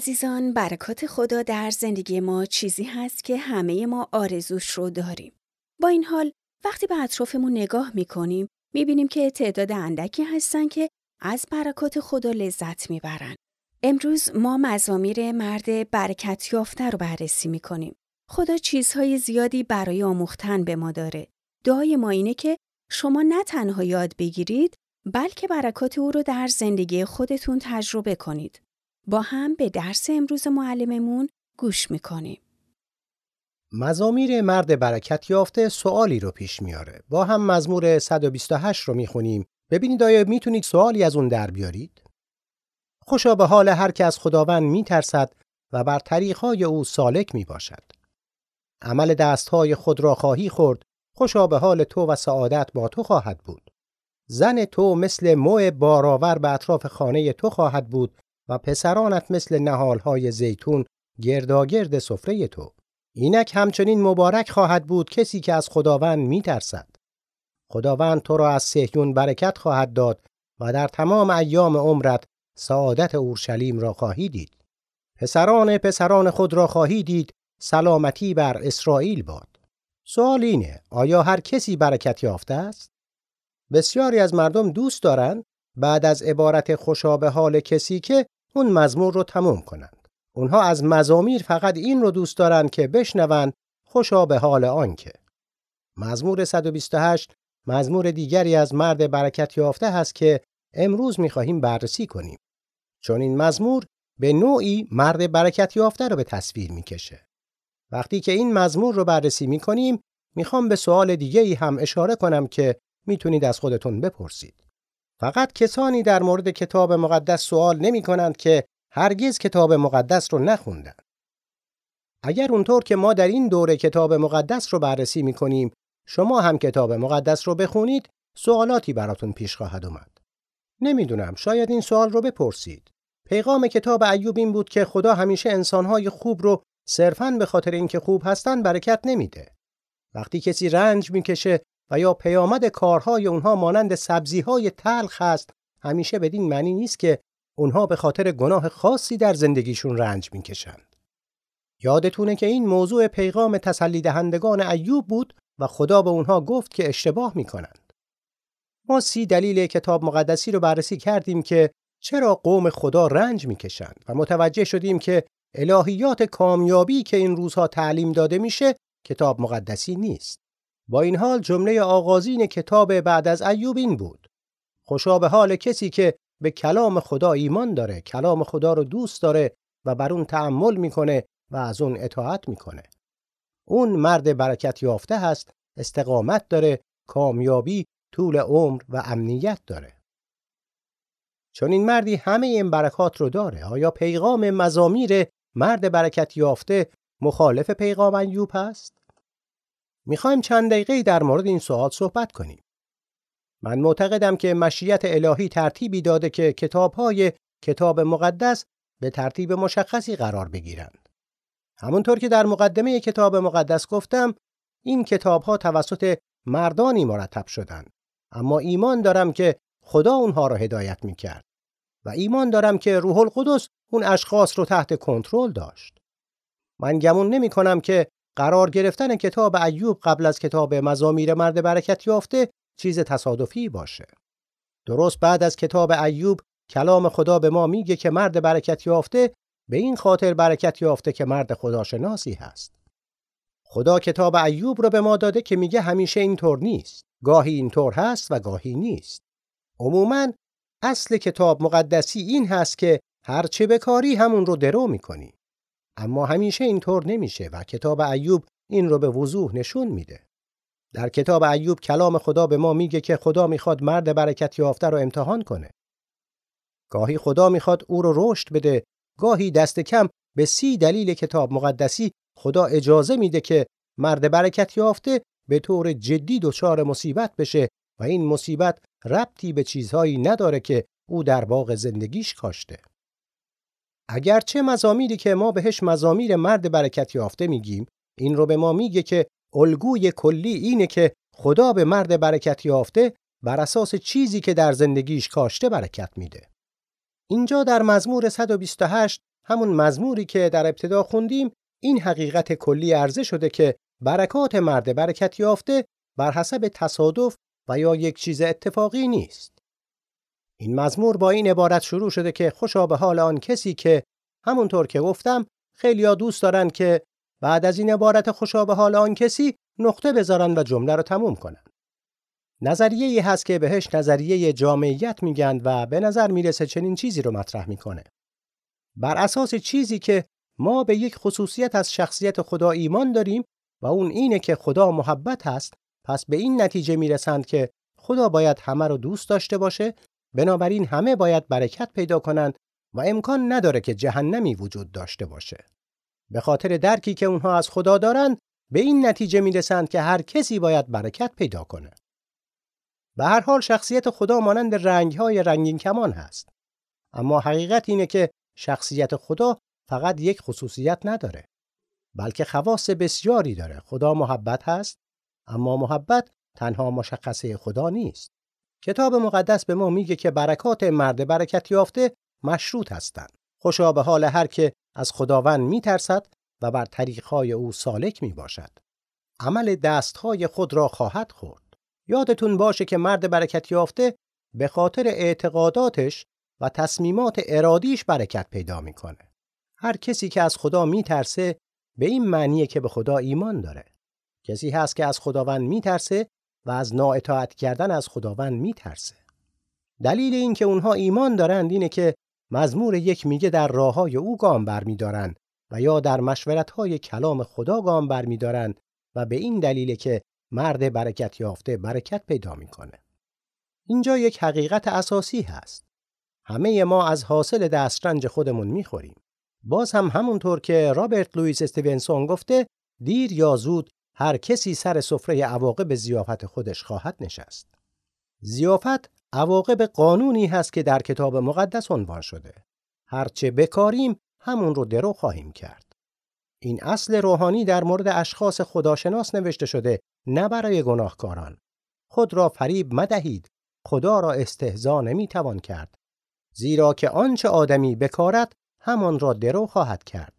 عزیزان برکات خدا در زندگی ما چیزی هست که همه ما آرزوش رو داریم. با این حال وقتی به اطرافمون نگاه می‌کنیم می‌بینیم که تعداد اندکی هستن که از برکات خدا لذت می‌برن. امروز ما مزامیر مرد برکت یافته رو بررسی می‌کنیم. خدا چیزهای زیادی برای آموختن به ما داره. دعای ما اینه که شما نه تنها یاد بگیرید بلکه برکات او رو در زندگی خودتون تجربه کنید. با هم به درس امروز معلممون گوش می‌کنیم. مزامیر مرد برکت یافته سوالی رو پیش میاره. با هم مزمور 128 رو می‌خونیم. ببینید آیا می‌تونید سوالی از اون در بیارید؟ خوشا به حال هر که از خداوند میترسد و بر طریقهای او سالک می باشد. عمل دستهای خود را خواهی خورد، خوشا به حال تو و سعادت با تو خواهد بود. زن تو مثل مو بارآور به اطراف خانه تو خواهد بود و پسرانت مثل نهالهای زیتون گرداگرد سفره تو. اینک همچنین مبارک خواهد بود کسی که از خداوند میترسد. خداوند تو را از سهیون برکت خواهد داد و در تمام ایام عمرت سعادت اورشلیم را خواهی دید. پسران پسران خود را خواهی دید سلامتی بر اسرائیل باد. سوال اینه آیا هر کسی برکت یافته است؟ بسیاری از مردم دوست دارند بعد از عبارت خوشا به حال کسی که اون مزمور رو تموم کنند. اونها از مزامیر فقط این رو دوست دارند که بشنوند خوشا به حال آنکه. مزمور 128 مزمور دیگری از مرد برکت یافته هست که امروز می‌خواهیم بررسی کنیم. چون این مزمور به نوعی مرد برکت یافته رو به تصویر می‌کشه. وقتی که این مزمور رو بررسی می‌کنیم می‌خوام به سوال دیگه ای هم اشاره کنم که می‌تونید از خودتون بپرسید. فقط کسانی در مورد کتاب مقدس سوال نمی کنند که هرگز کتاب مقدس رو نخوندن. اگر اونطور که ما در این دوره کتاب مقدس رو بررسی می کنیم شما هم کتاب مقدس رو بخونید سوالاتی براتون پیش خواهد اومد. نمی‌دونم شاید این سوال رو بپرسید. پیغام کتاب ایوب این بود که خدا همیشه انسانهای خوب رو صرفاً به خاطر اینکه خوب هستن برکت نمیده. وقتی کسی رنج می‌کشه و یا پیامد کارهای اونها مانند سبزیهای تلخ هست همیشه بدین معنی نیست که اونها به خاطر گناه خاصی در زندگیشون رنج می‌کشند. یادتونه که این موضوع پیغام تسلی دهندگان ایوب بود و خدا به اونها گفت که اشتباه می‌کنند. ما سی دلیل کتاب مقدسی رو بررسی کردیم که چرا قوم خدا رنج می‌کشند و متوجه شدیم که الهیات کامیابی که این روزها تعلیم داده میشه کتاب مقدسی نیست. با این حال جمله آغازین کتاب بعد از ایوب این بود. خوشا به حال کسی که به کلام خدا ایمان داره، کلام خدا رو دوست داره و بر اون تأمل می‌کنه و از اون اطاعت می‌کنه. اون مرد برکت یافته هست، استقامت داره، کامیابی، طول عمر و امنیت داره. چون این مردی همه این برکات رو داره. آیا پیغام مزامیر مرد برکت یافته مخالف پیغام ایوب هست؟ می‌خوایم چند دقیقه در مورد این سوال صحبت کنیم. من معتقدم که مشیت الهی ترتیبی داده که کتابهای کتاب مقدس به ترتیب مشخصی قرار بگیرند. همونطور که در مقدمه کتاب مقدس گفتم، این کتابها توسط مردانی مرتب شدند. اما ایمان دارم که خدا اونها را هدایت می‌کرد و ایمان دارم که روح القدس اون اشخاص رو تحت کنترل داشت. من گمون نمی کنم که قرار گرفتن کتاب ایوب قبل از کتاب مزامیر مرد برکت یافته چیز تصادفی باشه. درست بعد از کتاب ایوب کلام خدا به ما میگه که مرد برکت یافته به این خاطر برکت یافته که مرد خداشناسی هست. خدا کتاب ایوب رو به ما داده که میگه همیشه اینطور نیست. گاهی اینطور هست و گاهی نیست. عموما اصل کتاب مقدسی این هست که هر چه بکاری همون رو درو می‌کنی. اما همیشه اینطور نمیشه و کتاب ایوب این رو به وضوح نشون میده. در کتاب ایوب کلام خدا به ما میگه که خدا می‌خواد مرد برکت یافته رو امتحان کنه. گاهی خدا می‌خواد او رو رشد بده، گاهی دست کم به سی دلیل کتاب مقدسی خدا اجازه میده که مرد برکت یافته به طور جدی دچار مصیبت بشه و این مصیبت ربطی به چیزهایی نداره که او در باغ زندگیش کاشته. اگرچه مزامیری که ما بهش مزامیر مرد برکت یافته میگیم این رو به ما میگه که الگوی کلی اینه که خدا به مرد برکت یافته بر اساس چیزی که در زندگیش کاشته برکت میده. اینجا در مزمور 128 همون مزموری که در ابتدا خوندیم این حقیقت کلی عرضه شده که برکات مرد برکت یافته بر حسب تصادف و یا یک چیز اتفاقی نیست. این مزمور با این عبارت شروع شده که خوشا به حال آن کسی که همونطور که گفتم خیلیا دوست دارن که بعد از این عبارت خوشا به حال آن کسی نقطه بذارن و جمله رو تموم کنن. نظریه ای هست که بهش نظریه جامعیت میگن و به نظر می‌رسه چنین چیزی رو مطرح می‌کنه. بر اساس چیزی که ما به یک خصوصیت از شخصیت خدا ایمان داریم و اون اینه که خدا محبت هست پس به این نتیجه می‌رسند که خدا باید همه رو دوست داشته باشه بنابراین همه باید برکت پیدا کنند و امکان نداره که جهنمی وجود داشته باشه. به خاطر درکی که اونها از خدا دارند به این نتیجه می‌رسند که هر کسی باید برکت پیدا کنه. به هر حال شخصیت خدا مانند رنگهای رنگین کمان هست. اما حقیقت اینه که شخصیت خدا فقط یک خصوصیت نداره بلکه خواص بسیاری داره. خدا محبت هست اما محبت تنها مشخصه خدا نیست. کتاب مقدس به ما میگه که برکات مرد برکت یافته مشروط هستند خوشا به حال هر که از خداوند میترسد و بر طریقهای او سالک می باشد. عمل دستهای خود را خواهد خورد. یادتون باشه که مرد برکت یافته به خاطر اعتقاداتش و تصمیمات ارادیش برکت پیدا می‌کنه. هر کسی که از خدا میترسه به این معنیه که به خدا ایمان داره. کسی هست که از خداوند میترسه و از نااطاعت کردن از خداوند میترسه. دلیل این که اونها ایمان دارند اینه که مزمور یک میگه در راه های او گام برمیدارند و یا در مشورت های کلام خدا گام برمیدارند و به این دلیل که مرد برکت یافته برکت پیدا می‌کنه. اینجا یک حقیقت اساسی هست. همه ما از حاصل دسترنج خودمون می‌خوریم. باز هم همونطور که رابرت لوئیس استیونسون گفته دیر یا زود هر کسی سر سفره عواقب زیافت خودش خواهد نشست. زیافت عواقب قانونی هست که در کتاب مقدس عنوان شده. هرچه بکاریم همون رو درو خواهیم کرد. این اصل روحانی در مورد اشخاص خداشناس نوشته شده نه برای گناهکاران. خود را فریب مدهید. خدا را استهزا نمی‌توان کرد. زیرا که آنچه آدمی بکارد همان را درو خواهد کرد.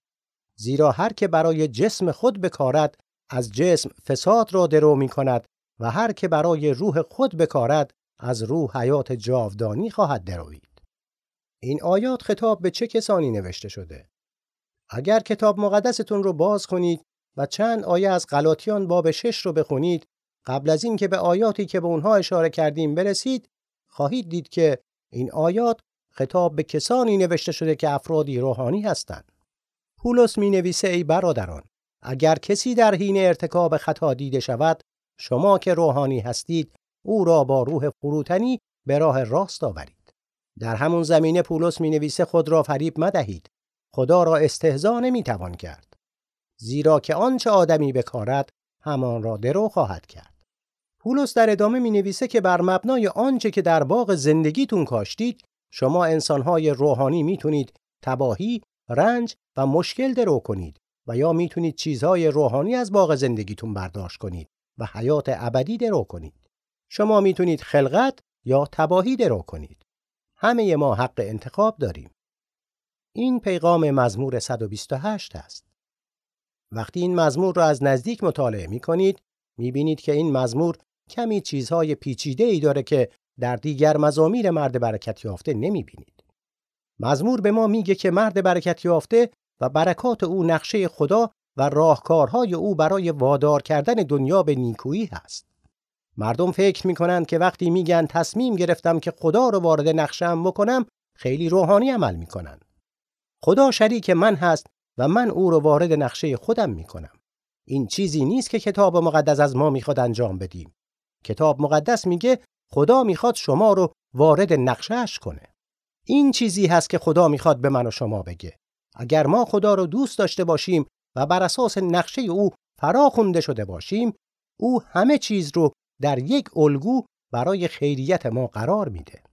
زیرا هر که برای جسم خود بکارد از جسم فساد را درو می کند و هر که برای روح خود بکارد از روح حیات جاودانی خواهد دروید. این آیات خطاب به چه کسانی نوشته شده؟ اگر کتاب مقدستون رو باز کنید و چند آیه از غلاطیان باب شش رو بخونید قبل از این که به آیاتی که به اونها اشاره کردیم برسید خواهید دید که این آیات خطاب به کسانی نوشته شده که افرادی روحانی هستند. پولس می نویسه ای برادران اگر کسی در حین ارتکاب خطا دیده شود شما که روحانی هستید او را با روح فروتنی به راه راست آورید. در همون زمینه پولس می نویسه خود را فریب مدهید. خدا را استهزا نمی توان کرد. زیرا که آنچه آدمی بکارد همان را درو خواهد کرد. پولس در ادامه می نویسه که بر مبنای آنچه که در باغ زندگیتون کاشتید شما انسانهای روحانی می‌تونید تباهی، رنج و مشکل درو کنید. و یا می‌تونید چیزهای روحانی از باغ زندگیتون برداشت کنید و حیات ابدی درو کنید. شما می‌تونید خلقت یا تباهی درو کنید. همه ما حق انتخاب داریم. این پیغام مزمور 128 است. وقتی این مزمور را از نزدیک مطالعه می کنید می بینید که این مزمور کمی چیزهای پیچیده ای داره که در دیگر مزامیر مرد برکت یافته نمی بینید. مزمور به ما میگه که مرد برکت یافته و برکات او نقشه خدا و راهکارهای او برای وادار کردن دنیا به نیکویی هست. مردم فکر می‌کنند که وقتی میگن تصمیم گرفتم که خدا رو وارد نقشه‌ام بکنم خیلی روحانی عمل می‌کنن. خدا شریک من هست و من او رو وارد نقشه خودم می‌کنم. این چیزی نیست که کتاب مقدس از ما می‌خواد انجام بدیم. کتاب مقدس میگه خدا می‌خواد شما رو وارد نقشهش کنه. این چیزی هست که خدا می‌خواد به من و شما بگه. اگر ما خدا رو دوست داشته باشیم و بر اساس نقشه او فرا خونده شده باشیم او همه چیز رو در یک الگو برای خیریت ما قرار میده.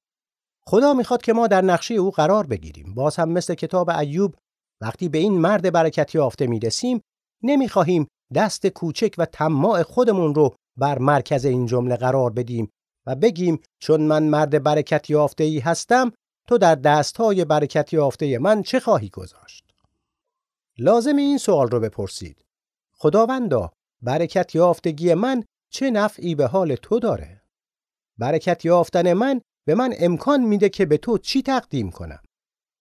خدا می‌خواد که ما در نقشه او قرار بگیریم. باز هم مثل کتاب ایوب وقتی به این مرد برکت یافته می‌رسیم نمی‌خواهیم دست کوچک و طماع خودمون رو بر مرکز این جمله قرار بدیم و بگیم چون من مرد برکت یافته ای هستم تو در دستهای برکت یافته من چه خواهی گذاشت لازم این سوال رو بپرسید. خداوندا برکت یافتگی من چه نفعی به حال تو داره؟ برکت یافتن من به من امکان میده که به تو چی تقدیم کنم؟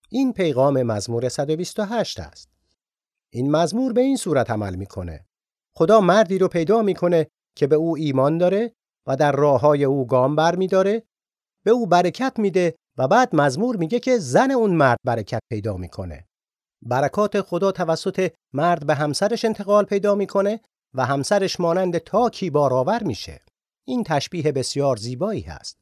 این پیغام مزمور 128 است. این مزمور به این صورت عمل می‌کنه. خدا مردی رو پیدا می‌کنه که به او ایمان داره و در راه های او گام بر میداره به او برکت میده و بعد مزمور میگه که زن اون مرد برکت پیدا می‌کنه. برکات خدا توسط مرد به همسرش انتقال پیدا می‌کنه و همسرش مانند تاکی بارآور میشه. این تشبیه بسیار زیبایی هست.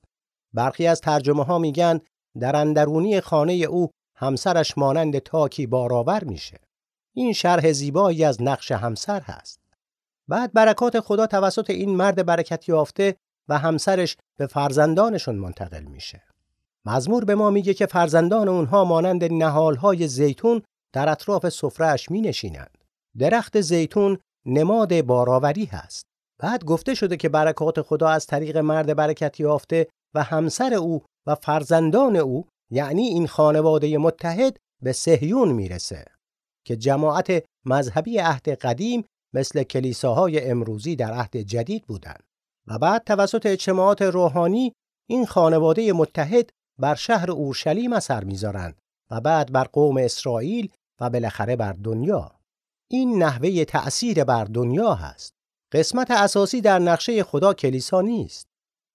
برخی از ترجمه ها میگن در اندرونی خانه او همسرش مانند تاکی بارآور میشه. این شرح زیبایی از نقش همسر هست. بعد برکات خدا توسط این مرد برکت یافته و همسرش به فرزندانشون منتقل میشه. مزمور به ما میگه که فرزندان اونها مانند نهالهای زیتون در اطراف سفرهش می نشینند. درخت زیتون نماد باراوری هست. بعد گفته شده که برکات خدا از طریق مرد برکت یافته و همسر او و فرزندان او یعنی این خانواده متحد به سهیون می‌رسه که جماعت مذهبی عهد قدیم مثل کلیساهای امروزی در عهد جدید بودند و بعد توسط اجتماعات روحانی این خانواده متحد بر شهر اورشلیم اثر می‌ذارند و بعد بر قوم اسرائیل و بالاخره بر دنیا. این نحوه تأثیر بر دنیا هست. قسمت اساسی در نقشه خدا کلیسا نیست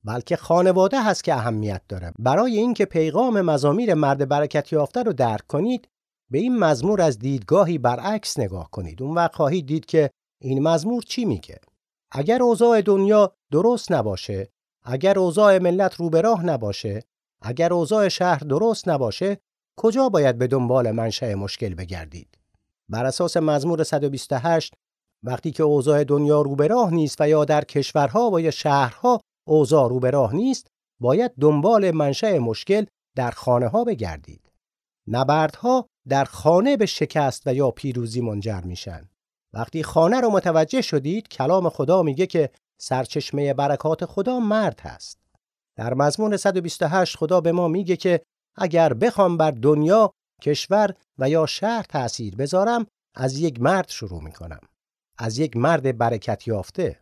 بلکه خانواده هست که اهمیت داره. برای اینکه پیغام مزامیر مرد برکت یافته رو درک کنید به این مزمور از دیدگاهی برعکس نگاه کنید. اون وقت خواهید دید که این مزمور چی میگه. اگر اوضاع دنیا درست نباشه اگر اوضاع ملت رو به راه نباشه اگر اوضاع شهر درست نباشه کجا باید به دنبال منشأ مشکل بگردید؟ بر اساس مزمور 128 وقتی که اوضاع دنیا رو به راه نیست و یا در کشورها و یا شهرها اوضاع رو به راه نیست باید دنبال منشأ مشکل در خانه ها بگردید. نبردها در خانه به شکست و یا پیروزی منجر میشن. وقتی خانه رو متوجه شدید کلام خدا میگه که سرچشمه برکات خدا مرد هست. در مضمون 128 خدا به ما میگه که اگر بخوام بر دنیا کشور و یا شهر تأثیر بذارم از یک مرد شروع می‌کنم. از یک مرد برکت یافته.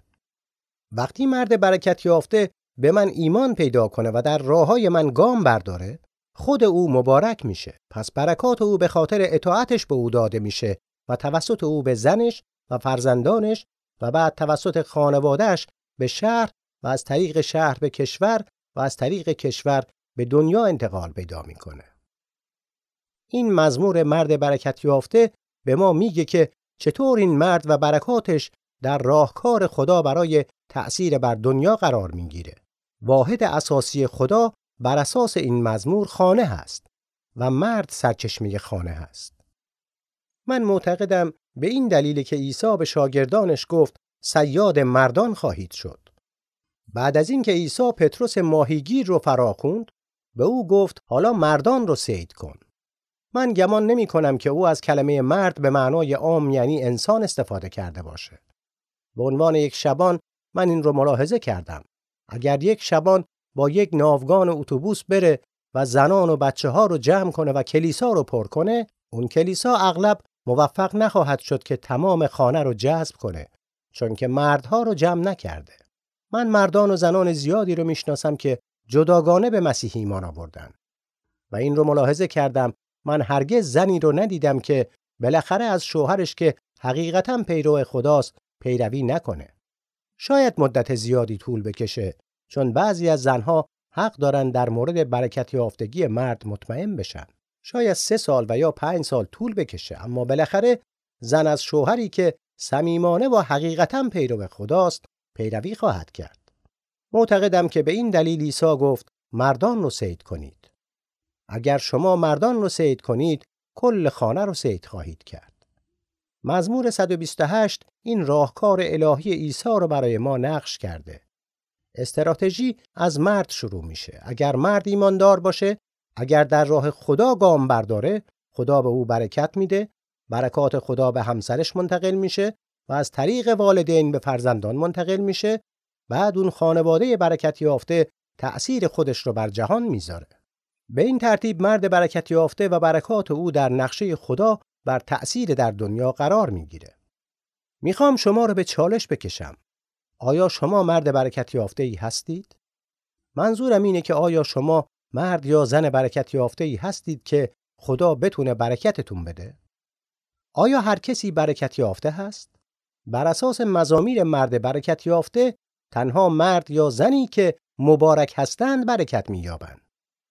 وقتی مرد برکت یافته به من ایمان پیدا کنه و در راه های من گام برداره خود او مبارک میشه. پس برکات او به خاطر اطاعتش به او داده میشه و توسط او به زنش و فرزندانش و بعد توسط خانوادهش به شهر و از طریق شهر به کشور و از طریق کشور به دنیا انتقال پیدا می‌کنه. این مزمور مرد برکت یافته به ما میگه که چطور این مرد و برکاتش در راهکار خدا برای تأثیر بر دنیا قرار می‌گیره. واحد اساسی خدا بر اساس این مزمور خانه هست و مرد سرچشمه خانه هست. من معتقدم به این دلیل که عیسی به شاگردانش گفت سیاد مردان خواهید شد. بعد از اینکه عیسی پتروس ماهیگیر رو فراخوند به او گفت حالا مردان رو سید کن. من گمان نمی کنم که او از کلمه مرد به معنای عام یعنی انسان استفاده کرده باشه. به عنوان یک شبان من این رو ملاحظه کردم. اگر یک شبان با یک ناوگان اتوبوس بره و زنان و بچه ها رو جمع کنه و کلیسا رو پر کنه اون کلیسا اغلب موفق نخواهد شد که تمام خانه رو جذب کنه چون که مردها رو جمع نکرده. من مردان و زنان زیادی رو می‌شناسم که جداگانه به مسیح ایمان آوردن و این رو ملاحظه کردم من هرگز زنی رو ندیدم که بالاخره از شوهرش که حقیقتا پیرو خداست پیروی نکنه. شاید مدت زیادی طول بکشه چون بعضی از زنها حق دارن در مورد برکت یافتگی مرد مطمئن بشن. شاید سه سال و یا پنج سال طول بکشه اما بالاخره زن از شوهری که صمیمانه و حقیقتا پیرو خداست پیروی خواهد کرد. معتقدم که به این دلیل عیسی گفت مردان رو سید کنید. اگر شما مردان رو سید کنید کل خانه رو سید خواهید کرد. مزمور 128 این راهکار الهی عیسی رو برای ما نقش کرده. استراتژی از مرد شروع میشه. اگر مرد ایماندار باشه، اگر در راه خدا گام برداره، خدا به او برکت میده، برکات خدا به همسرش منتقل میشه و از طریق والدین به فرزندان منتقل میشه بعد اون خانواده برکت یافته تأثیر خودش رو بر جهان می‌ذاره به این ترتیب مرد برکت یافته و برکات او در نقشه خدا بر تأثیر در دنیا قرار می‌گیره. می‌خوام شما رو به چالش بکشم. آیا شما مرد برکت یافته ای هستید؟ منظورم اینه که آیا شما مرد یا زن برکت یافته ای هستید که خدا بتونه برکتتون بده؟ آیا هر کسی برکت یافته هست؟ بر اساس مزامیر مرد برکت یافته تنها مرد یا زنی که مبارک هستند برکت مییابند.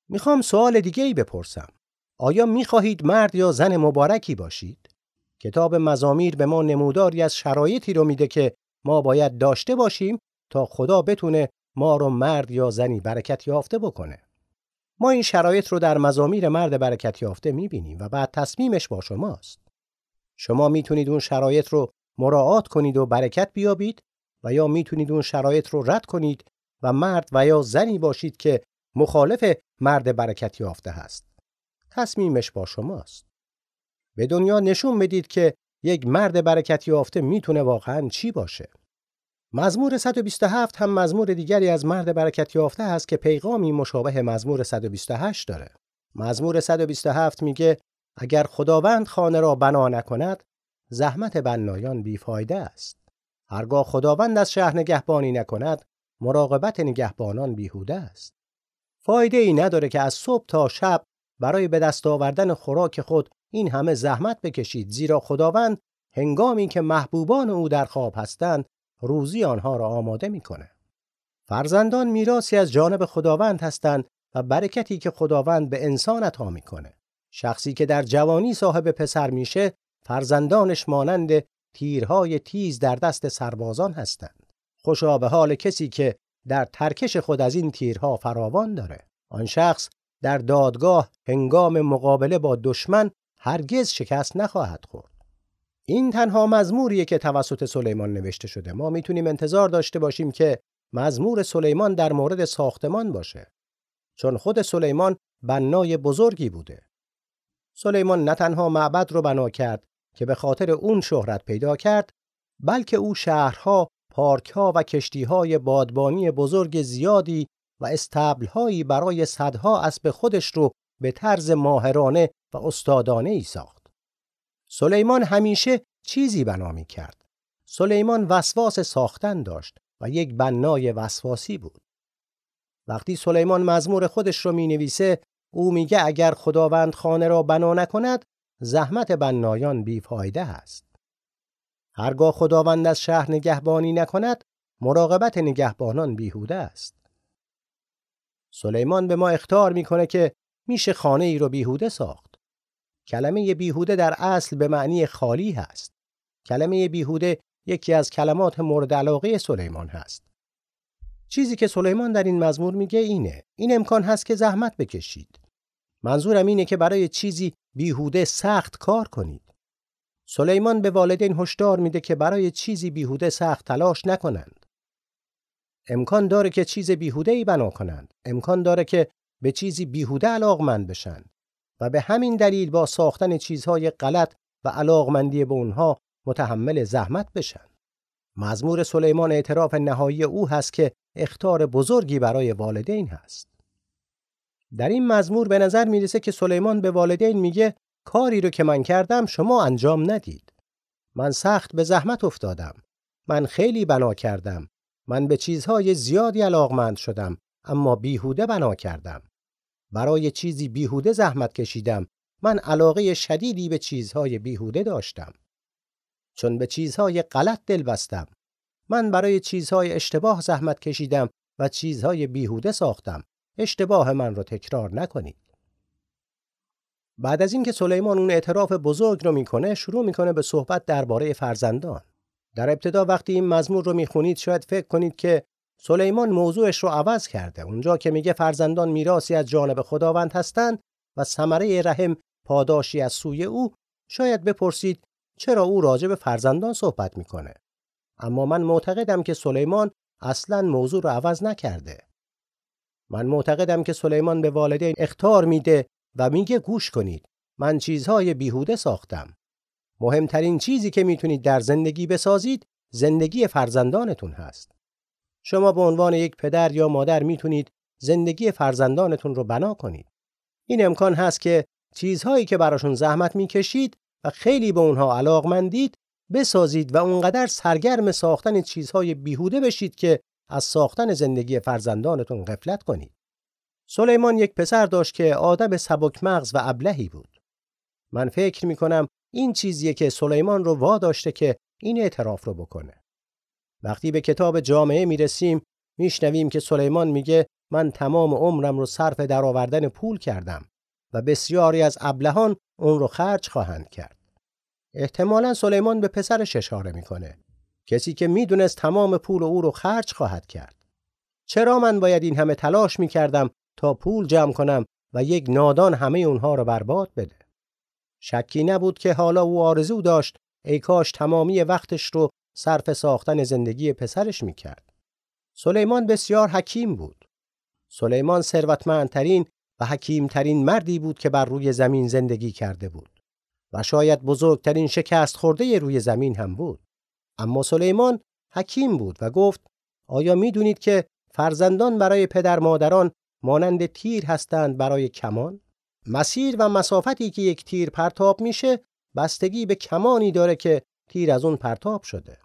می‌خوام سوال دیگه ای بپرسم. آیا می‌خواهید مرد یا زن مبارکی باشید؟ کتاب مزامیر به ما نموداری از شرایطی رو میده که ما باید داشته باشیم تا خدا بتونه ما رو مرد یا زنی برکت یافته بکنه. ما این شرایط رو در مزامیر مرد برکت یافته می‌بینیم و بعد تصمیمش با شماست. شما می‌تونید اون شرایط رو مراعات کنید و برکت بیابید و یا می‌تونید اون شرایط رو رد کنید و مرد و یا زنی باشید که مخالف مرد برکت یافته هست. تصمیمش با شماست. به دنیا نشون بدید که یک مرد برکت یافته می‌تونه واقعا چی باشه. مزمور 127 هم مزمور دیگری از مرد برکت یافته است که پیغامی مشابه مزمور 128 داره. مزمور 127 میگه اگر خداوند خانه را بنا نکند زحمت بنایان بیفایده است. هرگاه خداوند از شهر نگهبانی نکند مراقبت نگهبانان بیهوده است. فایده ای نداره که از صبح تا شب برای به دست آوردن خوراک خود این همه زحمت بکشید زیرا خداوند هنگامی که محبوبان او در خواب هستند روزی آنها را آماده می‌کنه. فرزندان میراثی از جانب خداوند هستند و برکتی که خداوند به انسان عطا می‌کنه. شخصی که در جوانی صاحب پسر میشه فرزندانش مانند تیرهای تیز در دست سربازان هستند. خوشا به حال کسی که در ترکش خود از این تیرها فراوان داره. آن شخص در دادگاه هنگام مقابله با دشمن هرگز شکست نخواهد خورد. این تنها مزموریه که توسط سلیمان نوشته شده. ما می‌تونیم انتظار داشته باشیم که مزمور سلیمان در مورد ساختمان باشه. چون خود سلیمان بنای بزرگی بوده. سلیمان نه تنها معبد رو بنا کرد که به خاطر اون شهرت پیدا کرد بلکه او شهرها، پارکها و کشتیهای بادبانی بزرگ زیادی و استبلهایی برای صدها اسب خودش رو به طرز ماهرانه و استادانه ای ساخت. سلیمان همیشه چیزی بنا می کرد. سلیمان وسواس ساختن داشت و یک بنای وسواسی بود. وقتی سلیمان مزمور خودش رو می نویسه او میگه اگر خداوند خانه را بنا نکند زحمت بنایان بیفایده است. هرگاه خداوند از شهر نگهبانی نکند مراقبت نگهبانان بیهوده است. سلیمان به ما اختار می‌کنه که میشه خانه ای رو بیهوده ساخت. کلمه بیهوده در اصل به معنی خالی هست. کلمه بیهوده یکی از کلمات مورد علاقه سلیمان هست. چیزی که سلیمان در این مزمور میگه اینه. این امکان هست که زحمت بکشید. منظورم اینه که برای چیزی بیهوده سخت کار کنید. سلیمان به والدین هشدار میده که برای چیزی بیهوده سخت تلاش نکنند. امکان داره که چیز بیهوده ای بنا کنند. امکان داره که به چیزی بیهوده علاقمند بشن و به همین دلیل با ساختن چیزهای غلط و علاقمندی به اونها متحمل زحمت بشن. مزمور سلیمان اعتراف نهایی او هست که اختار بزرگی برای والدین هست. در این مزمور به نظر می‌رسه که سلیمان به والدین میگه کاری رو که من کردم شما انجام ندید. من سخت به زحمت افتادم. من خیلی بنا کردم. من به چیزهای زیادی علاقمند شدم اما بیهوده بنا کردم. برای چیزی بیهوده زحمت کشیدم. من علاقه شدیدی به چیزهای بیهوده داشتم. چون به چیزهای غلط دل بستم. من برای چیزهای اشتباه زحمت کشیدم و چیزهای بیهوده ساختم. اشتباه من رو تکرار نکنید. بعد از اینکه سلیمان اون اعتراف بزرگ رو می‌کنه شروع می‌کنه به صحبت درباره فرزندان. در ابتدا وقتی این مزمور رو می‌خونید شاید فکر کنید که سلیمان موضوعش رو عوض کرده. اونجا که میگه فرزندان میراثی از جانب خداوند هستند و ثمره رحم پاداشی از سوی او شاید بپرسید چرا او راجع به فرزندان صحبت می‌کنه. اما من معتقدم که سلیمان اصلا موضوع رو عوض نکرده. من معتقدم که سلیمان به والدین اختار میده و میگه گوش کنید. من چیزهای بیهوده ساختم. مهمترین چیزی که می‌تونید در زندگی بسازید زندگی فرزندانتون هست. شما به عنوان یک پدر یا مادر می‌تونید زندگی فرزندانتون رو بنا کنید. این امکان هست که چیزهایی که براشون زحمت می‌کشید و خیلی به اونها علاقمندید بسازید و اونقدر سرگرم ساختن چیزهای بیهوده بشید که از ساختن زندگی فرزندانتون غفلت کنید. سلیمان یک پسر داشت که آدم سبک مغز و ابلهی بود. من فکر می کنم این چیزیه که سلیمان رو واداشته که این اعتراف رو بکنه. وقتی به کتاب جامعه می رسیم میشنویم که سلیمان میگه من تمام عمرم رو صرف درآوردن پول کردم و بسیاری از ابلهان اون رو خرج خواهند کرد. احتمالا سلیمان به پسرش اشاره می‌کنه. کسی که می‌دونست تمام پول او رو خرج خواهد کرد. چرا من باید این همه تلاش می‌کردم تا پول جمع کنم و یک نادان همه اونها رو برباد بده؟ شکی نبود که حالا او آرزو داشت ای کاش تمامی وقتش رو صرف ساختن زندگی پسرش می‌کرد. سلیمان بسیار حکیم بود. سلیمان ثروتمندترین و حکیمترین مردی بود که بر روی زمین زندگی کرده بود و شاید بزرگترین شکست خورده روی زمین هم بود. اما سلیمان حکیم بود و گفت آیا می‌دونید که فرزندان برای پدر مادران مانند تیر هستند برای کمان؟ مسیر و مسافتی که یک تیر پرتاب میشه بستگی به کمانی داره که تیر از اون پرتاب شده.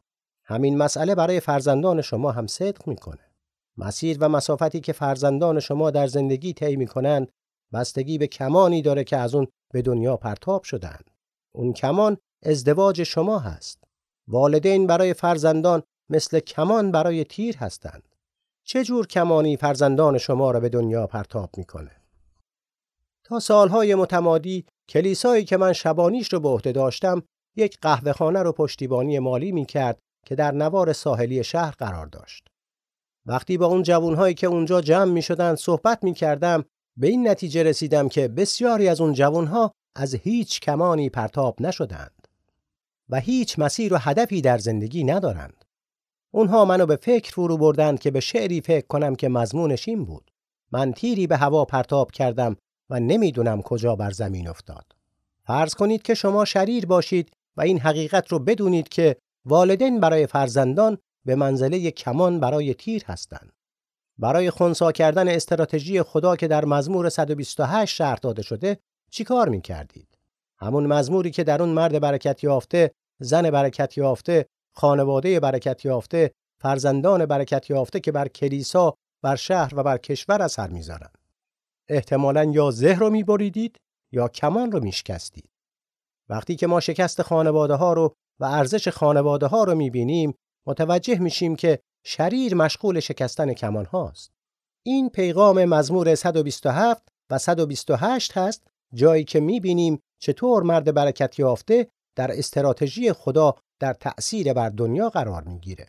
همین مسئله برای فرزندان شما هم صدق می‌کنه. مسیر و مسافتی که فرزندان شما در زندگی طی می‌کنند بستگی به کمانی داره که از اون به دنیا پرتاب شدند. اون کمان ازدواج شما هست. والدین برای فرزندان مثل کمان برای تیر هستند. چه جور کمانی فرزندان شما را به دنیا پرتاب می‌کنه؟ تا سالهای متمادی کلیسایی که من شبانیش رو به عهده داشتم یک قهوهخانه رو پشتیبانی مالی می‌کرد که در نوار ساحلی شهر قرار داشت. وقتی با اون جوانهایی که اونجا جمع می شدن صحبت می کردم به این نتیجه رسیدم که بسیاری از اون جوانها از هیچ کمانی پرتاب نشدند و هیچ مسیر و هدفی در زندگی ندارند. اونها منو به فکر فرو بردند که به شعری فکر کنم که مضمونش این بود. من تیری به هوا پرتاب کردم و نمی‌دونم کجا بر زمین افتاد. فرض کنید که شما شریر باشید و این حقیقت رو بدونید که والدین برای فرزندان به منزله کمان برای تیر هستند. برای خونسا کردن استراتژی خدا که در مزمور 128 شرط داده شده چیکار می کردید؟ همون مزموری که در اون مرد برکت یافته، زن برکت یافته، خانواده برکت یافته، فرزندان برکت یافته که بر کلیسا، بر شهر و بر کشور اثر می‌ذارند. احتمالاً یا زه رو میبریدید یا کمان رو میشکستید. وقتی که ما شکست خانواده ها رو و ارزش خانواده ها رو می‌بینیم متوجه میشیم که شریر مشغول شکستن کمان هاست. این پیغام مزمور 127 و 128 هست جایی که می‌بینیم چطور مرد برکت یافته در استراتژی خدا در تأثیر بر دنیا قرار می‌گیره.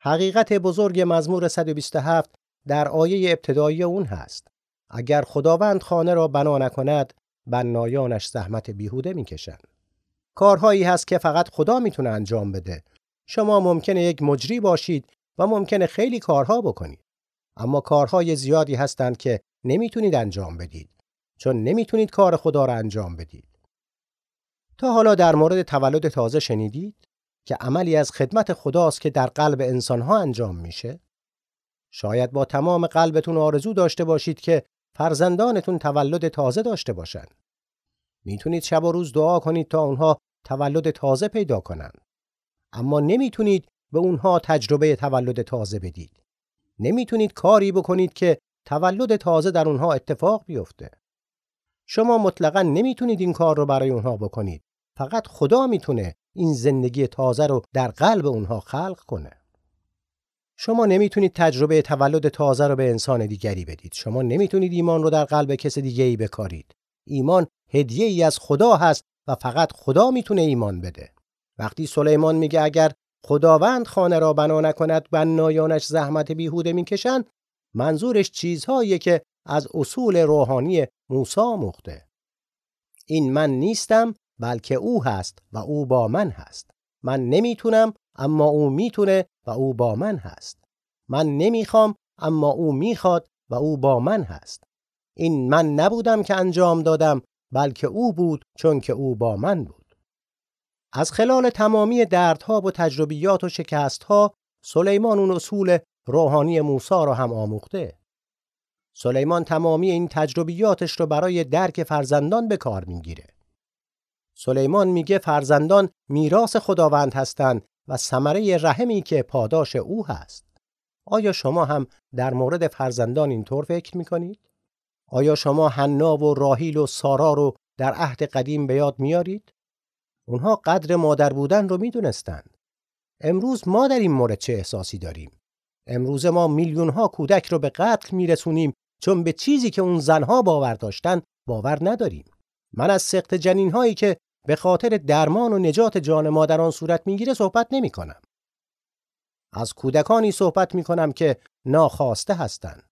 حقیقت بزرگ مزمور 127 در آیه ابتدایی اون هست. اگر خداوند خانه را بنا نکند بنایانش زحمت بیهوده می‌کشند. کارهایی هست که فقط خدا می‌تونه انجام بده. شما ممکنه یک مجری باشید و ممکنه خیلی کارها بکنید. اما کارهای زیادی هستند که نمی‌تونید انجام بدید چون نمی‌تونید کار خدا را انجام بدید. تا حالا در مورد تولد تازه شنیدید که عملی از خدمت خداست که در قلب انسانها انجام میشه؟ شاید با تمام قلبتون آرزو داشته باشید که فرزندانتون تولد تازه داشته باشند. می‌تونید شب و روز دعا کنید تا اونها تولد تازه پیدا کنند. اما نمی‌تونید به اونها تجربه تولد تازه بدید. نمی‌تونید کاری بکنید که تولد تازه در اونها اتفاق بیفته. شما مطلقا نمی‌تونید این کار رو برای اونها بکنید. فقط خدا می‌تونه این زندگی تازه رو در قلب اونها خلق کنه. شما نمی‌تونید تجربه تولد تازه رو به انسان دیگری بدید. شما نمی‌تونید ایمان رو در قلب کس دیگه ای بکارید. ایمان هدیه ای از خدا هست و فقط خدا می‌تونه ایمان بده. وقتی سلیمان میگه اگر خداوند خانه را بنا نکند بنایانش زحمت بیهوده می‌کشند منظورش چیزهایی که از اصول روحانی موسی مخته. این من نیستم بلکه او هست و او با من هست. من نمی‌تونم اما او می‌تونه و او با من هست. من نمی‌خوام اما او می‌خواد و او با من هست. این من نبودم که انجام دادم بلکه او بود چون که او با من بود. از خلال تمامی دردها و تجربیات و شکستها سلیمان اون اصول روحانی موسی را هم آموخته. سلیمان تمامی این تجربیاتش رو برای درک فرزندان به کار می‌گیره سلیمان میگه فرزندان میراث خداوند هستند و ثمره رحمی که پاداش او هست. آیا شما هم در مورد فرزندان اینطور فکر می‌کنید؟ آیا شما حنا و راهیل و سارا رو در عهد قدیم به یاد میارید؟ اونها قدر مادر بودن رو می‌دونستند. امروز ما در این مورد چه احساسی داریم؟ امروز ما میلیون ها کودک رو به قتل میرسونیم چون به چیزی که اون زنها باور داشتن باور نداریم. من از سخت جنین هایی که به خاطر درمان و نجات جان مادران صورت می‌گیره صحبت نمی کنم. از کودکانی صحبت می کنم که ناخواسته هستند.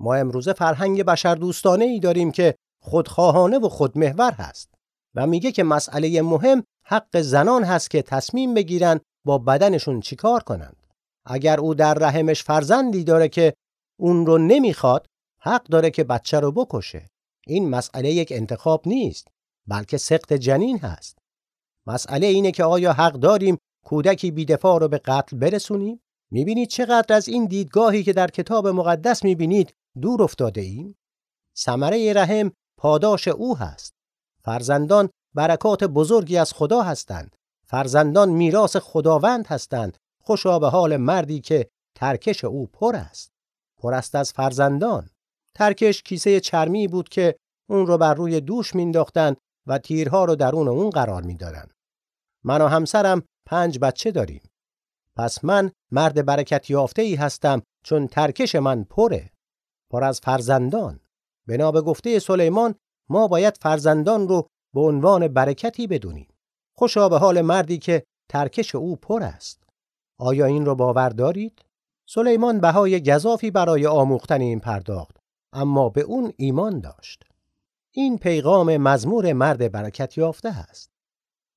ما امروزه فرهنگ بشردوستانه ای داریم که خودخواهانه و خودمحور هست و میگه که مسئله مهم حق زنان هست که تصمیم بگیرن با بدنشون چیکار کنند. اگر او در رحمش فرزندی داره که اون رو نمی‌خواد حق داره که بچه رو بکشه. این مسئله یک انتخاب نیست بلکه سقط جنین هست. مسئله اینه که آیا حق داریم کودکی بیدفاع رو به قتل برسونیم؟ می‌بینید چقدر از این دیدگاهی که در کتاب مقدس می‌بینید دور افتاده ایم؟ ثمره رحم پاداش او هست. فرزندان برکات بزرگی از خدا هستند. فرزندان میراث خداوند هستند. خوشا به حال مردی که ترکش او پر است. پر است از فرزندان. ترکش کیسه چرمی بود که اون رو بر روی دوش مینداختن و تیرها رو درون اون قرار می‌دادن. من و همسرم پنج بچه داریم. پس من مرد برکت یافته ای هستم چون ترکش من پره. پر از فرزندان. بنا به گفته سلیمان ما باید فرزندان رو به عنوان برکتی بدونیم. خوشا به حال مردی که ترکش او پر است. آیا این رو باور دارید؟ سلیمان بهای گذافی برای آموختن این پرداخت اما به اون ایمان داشت. این پیغام مزمور مرد برکت یافته است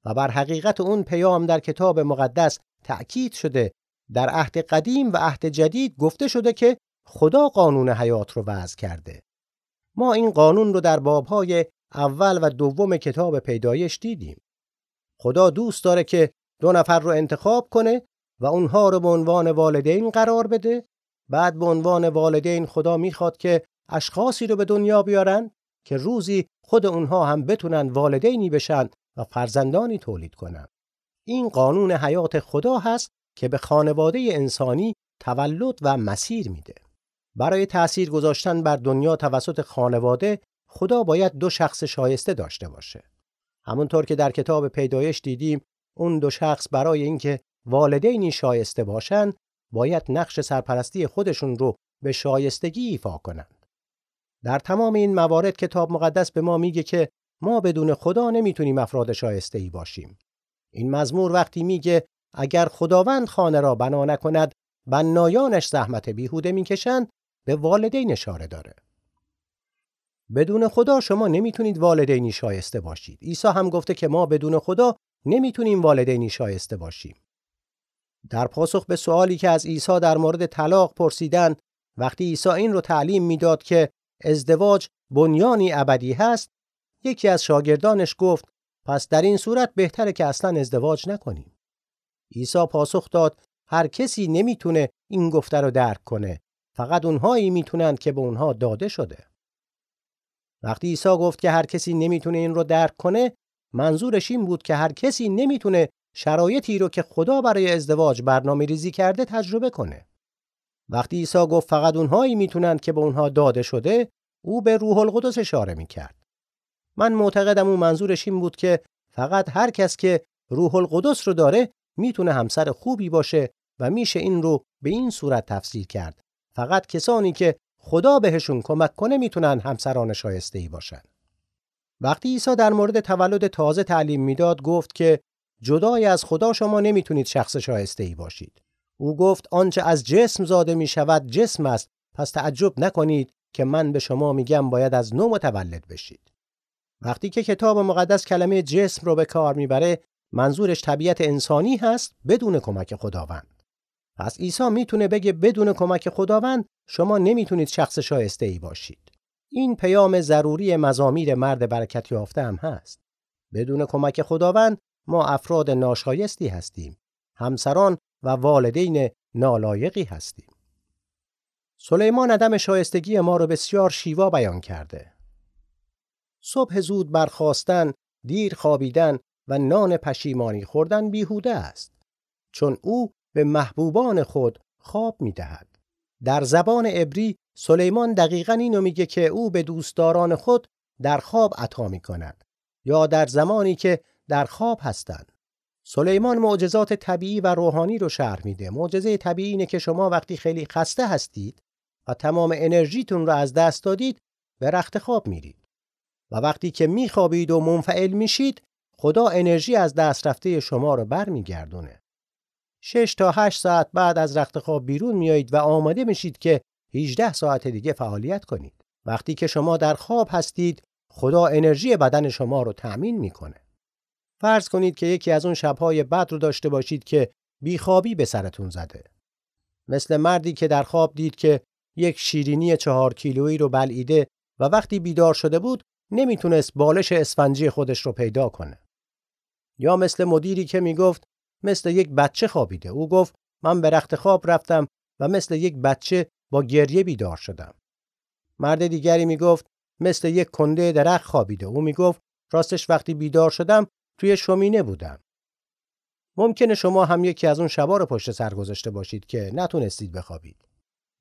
و بر حقیقت اون پیام در کتاب مقدس تأکید شده در عهد قدیم و عهد جدید گفته شده که خدا قانون حیات رو وضع کرده. ما این قانون رو در بابهای اول و دوم کتاب پیدایش دیدیم. خدا دوست داره که دو نفر رو انتخاب کنه و اونها رو به عنوان والدین قرار بده. بعد به عنوان والدین خدا می‌خواد که اشخاصی رو به دنیا بیارن که روزی خود اونها هم بتونن والدینی بشن و فرزندانی تولید کنن. این قانون حیات خدا هست که به خانواده انسانی تولد و مسیر میده. برای تأثیر گذاشتن بر دنیا توسط خانواده خدا باید دو شخص شایسته داشته باشه. همونطور که در کتاب پیدایش دیدیم اون دو شخص برای اینکه والدینی شایسته باشن باید نقش سرپرستی خودشون رو به شایستگی ایفا کنند. در تمام این موارد کتاب مقدس به ما میگه که ما بدون خدا نمی‌تونیم افراد شایسته ای باشیم. این مزمور وقتی میگه اگر خداوند خانه را بنا نکند بنایانش زحمت بیهوده می‌کشند به والدین اشاره داره. بدون خدا شما نمی‌تونید والدینی شایسته باشید. عیسی هم گفته که ما بدون خدا نمی‌تونیم والدینی شایسته باشیم. در پاسخ به سوالی که از عیسی در مورد طلاق پرسیدن وقتی عیسی این رو تعلیم می‌داد که ازدواج بنیانی ابدی هست یکی از شاگردانش گفت پس در این صورت بهتره که اصلا ازدواج نکنیم. عیسی پاسخ داد هر کسی نمی‌تونه این گفته رو درک کنه فقط اونهایی می‌تونند که به اونها داده شده. وقتی عیسی گفت که هر کسی نمی‌تونه این رو درک کنه منظورش این بود که هر کسی نمی‌تونه شرایطی رو که خدا برای ازدواج برنامه ریزی کرده تجربه کنه. وقتی عیسی گفت فقط اونهایی می‌تونند که به اونها داده شده، او به روح القدس اشاره می‌کرد. من معتقدم اون منظورش این بود که فقط هر کس که روح القدس رو داره می‌تونه همسر خوبی باشه و میشه این رو به این صورت تفسیر کرد. فقط کسانی که خدا بهشون کمک کنه می‌تونن همسران شایسته ای باشن. وقتی عیسی در مورد تولد تازه تعلیم می‌داد گفت که جدای از خدا شما نمی‌تونید شخص شایسته ای باشید. او گفت آنچه از جسم زاده می شود جسم است پس تعجب نکنید که من به شما میگم باید از نو متولد بشید. وقتی که کتاب مقدس کلمه جسم رو به کار می‌بره منظورش طبیعت انسانی هست بدون کمک خداوند. پس عیسی می‌تونه بگه بدون کمک خداوند شما نمی‌تونید شخص شایسته ای باشید. این پیام ضروری مزامیر مرد برکت یافته هم هست. بدون کمک خداوند ما افراد ناشایستی هستیم. همسران و والدین نالایقی هستیم. سلیمان عدم شایستگی ما را بسیار شیوا بیان کرده. صبح زود برخواستن دیر خوابیدن و نان پشیمانی خوردن بیهوده است. چون او به محبوبان خود خواب می‌دهد. در زبان عبری سلیمان دقیقا اینو میگه که او به دوستداران خود در خواب عطا می کند یا در زمانی که در خواب هستند. سلیمان معجزات طبیعی و روحانی رو شرح میده. معجزه طبیعی اینه که شما وقتی خیلی خسته هستید و تمام انرژیتون رو از دست دادید به رخت خواب میرید. و وقتی که میخوابید و منفعل میشید خدا انرژی از دست رفته شما رو برمیگردونه. 6 تا 8 ساعت بعد از رخت خواب بیرون میایید و آماده میشید که 18 ساعت دیگه فعالیت کنید. وقتی که شما در خواب هستید خدا انرژی بدن شما رو تأمین می‌کنه. فرض کنید که یکی از اون شبهای بد رو داشته باشید که بیخوابی به سرتون زده. مثل مردی که در خواب دید که یک شیرینی چهار کیلویی رو بلعیده و وقتی بیدار شده بود نمی‌تونست بالش اسفنجی خودش رو پیدا کنه. یا مثل مدیری که می‌گفت مثل یک بچه خوابیده. او گفت من به رخت خواب رفتم و مثل یک بچه با گریه بیدار شدم. مرد دیگری می‌گفت مثل یک کنده درخت خوابیده. او می‌گفت راستش وقتی بیدار شدم توی شومینه بودم. ممکنه شما هم یکی از اون شبا رو پشت سر گذاشته باشید که نتونستید بخوابید.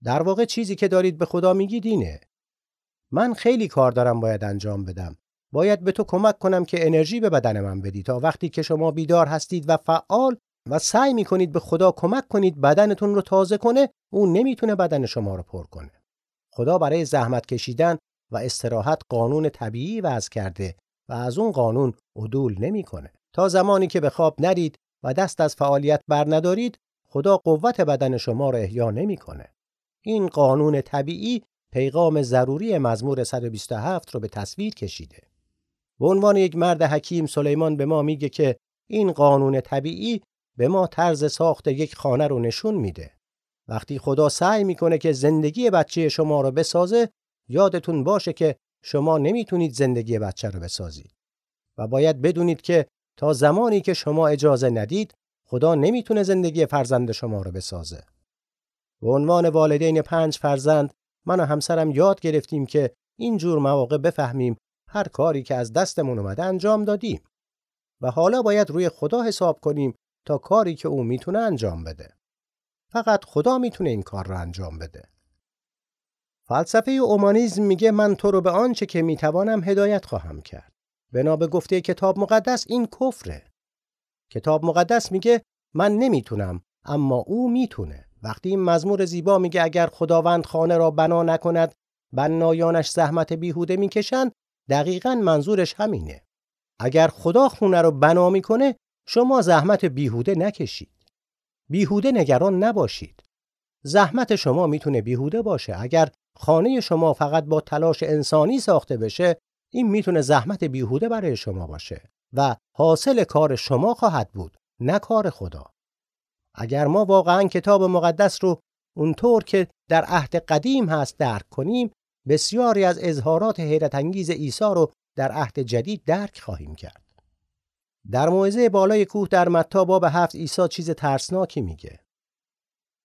در واقع چیزی که دارید به خدا میگید اینه. من خیلی کار دارم باید انجام بدم. باید به تو کمک کنم که انرژی به بدن من بدی تا وقتی که شما بیدار هستید و فعال و سعی می‌کنید به خدا کمک کنید بدنتون رو تازه کنه اون نمی‌تونه بدن شما رو پر کنه. خدا برای زحمت کشیدن و استراحت قانون طبیعی وضع کرده و از اون قانون عدول نمی‌کنه. تا زمانی که به خواب نرید و دست از فعالیت بر ندارید خدا قوت بدن شما را احیا نمی‌کنه. این قانون طبیعی پیغام ضروری مزمور 127 رو به تصویر کشیده. به عنوان یک مرد حکیم سلیمان به ما میگه که این قانون طبیعی به ما طرز ساخت یک خانه رو نشون میده. وقتی خدا سعی می‌کنه که زندگی بچه شما رو بسازه یادتون باشه که شما نمی‌تونید زندگی بچه رو بسازید و باید بدونید که تا زمانی که شما اجازه ندید خدا نمی‌تونه زندگی فرزند شما رو بسازه. به عنوان والدین پنج فرزند من و همسرم یاد گرفتیم که این جور مواقع بفهمیم هر کاری که از دستمون اومده انجام دادیم و حالا باید روی خدا حساب کنیم تا کاری که او می‌تونه انجام بده. فقط خدا می‌تونه این کار رو انجام بده. فلسفه اومانیزم میگه من تو رو به آنچه که می‌توانم هدایت خواهم کرد. بنا به گفته کتاب مقدس این کفره. کتاب مقدس میگه من نمی‌تونم اما او می‌تونه. وقتی این مزمور زیبا میگه اگر خداوند خانه را بنا نکند بنایانش زحمت بیهوده می‌کشند دقیقا منظورش همینه. اگر خدا خونه رو بنا می‌کنه شما زحمت بیهوده نکشید. بیهوده نگران نباشید. زحمت شما می‌تونه بیهوده باشه. اگر خانه شما فقط با تلاش انسانی ساخته بشه، این می‌تونه زحمت بیهوده برای شما باشه و حاصل کار شما خواهد بود، نه کار خدا. اگر ما واقعا کتاب مقدس رو اونطور که در عهد قدیم هست درک کنیم، بسیاری از اظهارات حیرت انگیز عیسی رو در عهد جدید درک خواهیم کرد. در موعظه بالای کوه در متا باب هفت عیسی چیز ترسناکی میگه.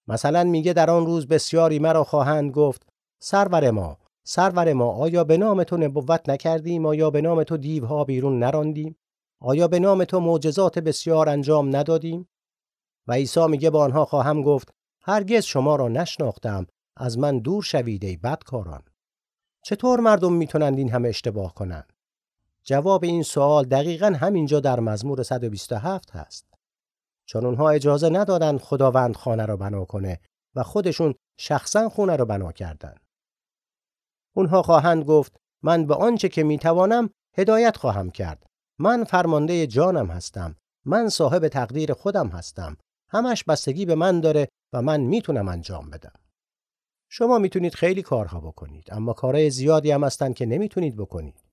مثلا میگه در آن روز بسیاری مرا خواهند گفت سرور ما سرور ما آیا به نام تو نبوت نکردیم؟ آیا به نام تو دیوها بیرون نراندیم؟ آیا به نام تو معجزات بسیار انجام ندادیم؟ و عیسی میگه با آنها خواهم گفت هرگز شما را نشناختم از من دور شوید ای بدکاران. چطور مردم می‌تونند این همه اشتباه کنند؟ جواب این سوال دقیقا همینجا در مزمور 127 هست. چون اونها اجازه ندادن خداوند خانه رو بنا کنه و خودشون شخصا خونه رو بنا کردن. اونها خواهند گفت من به آنچه که می‌توانم هدایت خواهم کرد. من فرمانده جانم هستم. من صاحب تقدیر خودم هستم. همش بستگی به من داره و من می‌تونم انجام بدم. شما می‌تونید خیلی کارها بکنید اما کارهای زیادی هم هستن که نمی‌تونید بکنید.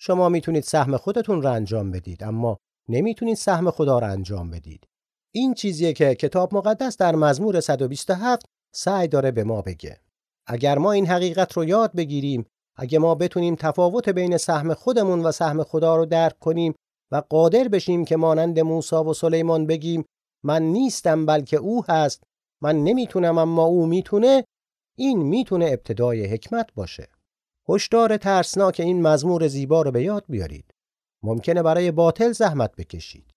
شما می‌تونید سهم خودتون رو انجام بدید اما نمی‌تونید سهم خدا رو انجام بدید. این چیزیه که کتاب مقدس در مزمور 127 سعی داره به ما بگه. اگر ما این حقیقت رو یاد بگیریم، اگه ما بتونیم تفاوت بین سهم خودمون و سهم خدا رو درک کنیم و قادر بشیم که مانند موسی و سلیمان بگیم من نیستم بلکه او هست، من نمی‌تونم اما او می‌تونه، این می‌تونه ابتدای حکمت باشه. هشدار ترسناک این مزمور زیبا رو به یاد بیارید. ممکنه برای باطل زحمت بکشید.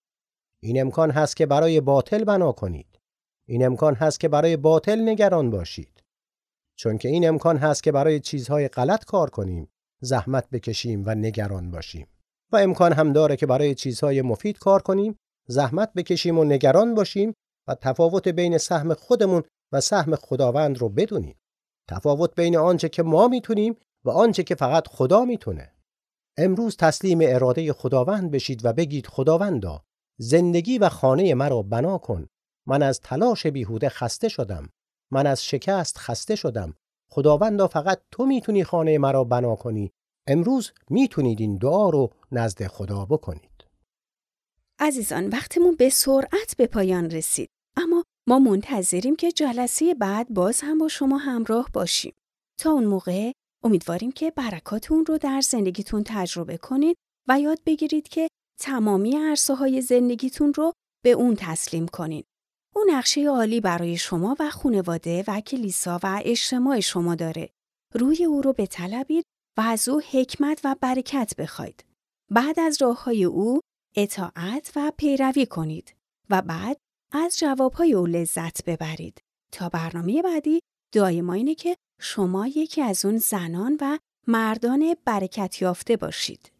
این امکان هست که برای باطل بنا کنید. این امکان هست که برای باطل نگران باشید. چون که این امکان هست که برای چیزهای غلط کار کنیم، زحمت بکشیم و نگران باشیم. و امکان هم داره که برای چیزهای مفید کار کنیم، زحمت بکشیم و نگران باشیم و تفاوت بین سهم خودمون و سهم خداوند رو بدونیم. تفاوت بین آنچه که ما می‌تونیم و آنچه که فقط خدا می‌تونه. امروز تسلیم اراده خداوند بشید و بگید خداوندا زندگی و خانه مرا بنا کن. من از تلاش بیهوده خسته شدم. من از شکست خسته شدم. خداوندا فقط تو می‌تونی خانه مرا بنا کنی. امروز می‌تونید این دعا رو نزد خدا بکنید. عزیزان وقتمون به سرعت به پایان رسید. اما ما منتظریم که جلسه بعد باز هم با شما همراه باشیم. تا اون موقع امیدواریم که برکات اون رو در زندگیتون تجربه کنید و یاد بگیرید که تمامی عرصه های زندگیتون رو به اون تسلیم کنید. اون نقشه عالی برای شما و خانواده و کلیسا و اجتماع شما داره. روی او رو بطلبید و از او حکمت و برکت بخواید. بعد از راه های او اطاعت و پیروی کنید و بعد از جوابهای او لذت ببرید. تا برنامه بعدی دعای ما اینه که شما یکی از اون زنان و مردان برکت یافته باشید.